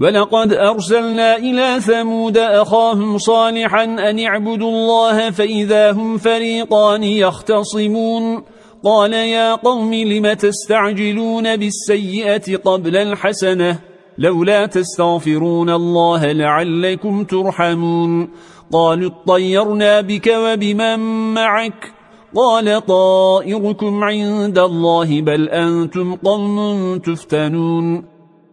ولقد أرسلنا إلى ثمود أخاهم صالحا أن اعبدوا الله فإذا هم فريقان يختصمون. قال يا قوم لم تستعجلون بالسيئة قبل الحسنة؟ لولا تستغفرون الله لعلكم ترحمون. قالوا اطيرنا بك وبمن معك؟ قال طائركم عند الله بل أنتم قوم تفتنون.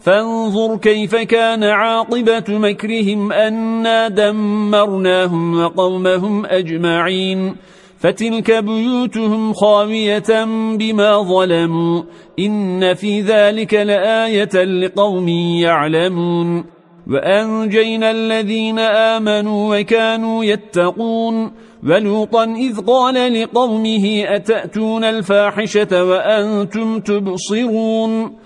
فانظر كيف كان عاقبة مكرهم أنا دمرناهم وقومهم أجمعين. فتلك بيوتهم خاوية بما ظلموا. إن في ذلك لآية لقوم يعلمون. وأنجينا الذين آمنوا وكانوا يتقون. ولوطا إذ قال لقومه أتأتون الفاحشة وأنتم تبصرون؟